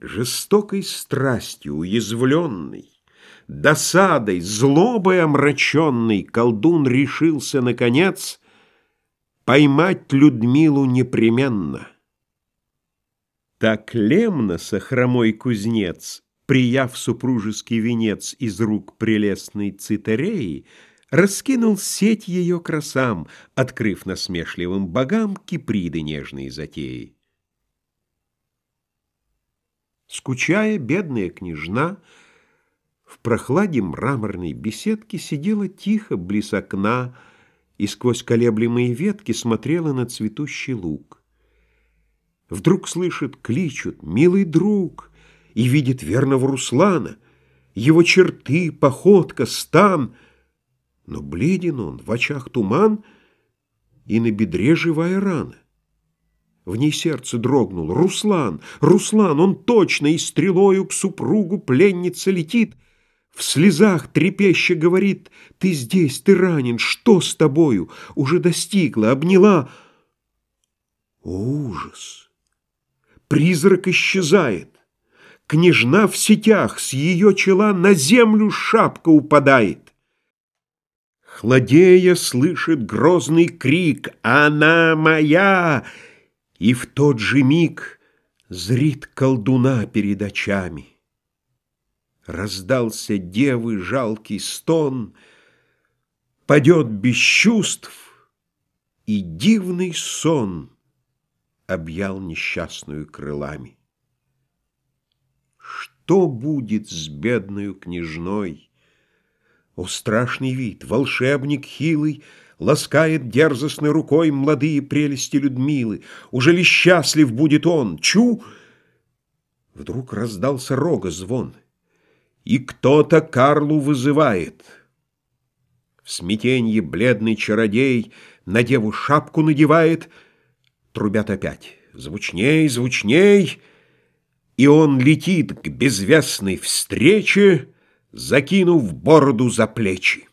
Жестокой страстью уязвленный, Досадой, злобой омраченный, Колдун решился, наконец, Поймать Людмилу непременно. Так Лемноса, хромой кузнец, Прияв супружеский венец Из рук прелестной Цитареи, Раскинул сеть ее красам, Открыв насмешливым богам Киприды нежные затеи. Скучая, бедная княжна В прохладе мраморной беседки Сидела тихо близ окна И сквозь колеблемые ветки Смотрела на цветущий луг. Вдруг слышит, кличут «Милый друг!» И видит верного Руслана, Его черты, походка, стан. Но бледен он, в очах туман, И на бедре живая рана. В ней сердце дрогнуло. Руслан, Руслан, он точно и стрелою к супругу пленница летит. В слезах трепеща говорит, ты здесь, ты ранен, что с тобою? Уже достигла, обняла. О, ужас! Призрак исчезает. Княжна в сетях, с ее чела на землю шапка упадает. Хладея слышит грозный крик «Она моя!» И в тот же миг зрит колдуна перед очами. Раздался девы жалкий стон, Падет без чувств, и дивный сон Объял несчастную крылами. Что будет с бедною княжной? О, страшный вид! Волшебник хилый — Ласкает дерзостной рукой Младые прелести Людмилы. Уже ли счастлив будет он? Чу! Вдруг раздался рога звон, И кто-то Карлу вызывает. В смятенье бледный чародей На деву шапку надевает, Трубят опять. Звучней, звучней, И он летит к безвестной встрече, Закинув бороду за плечи.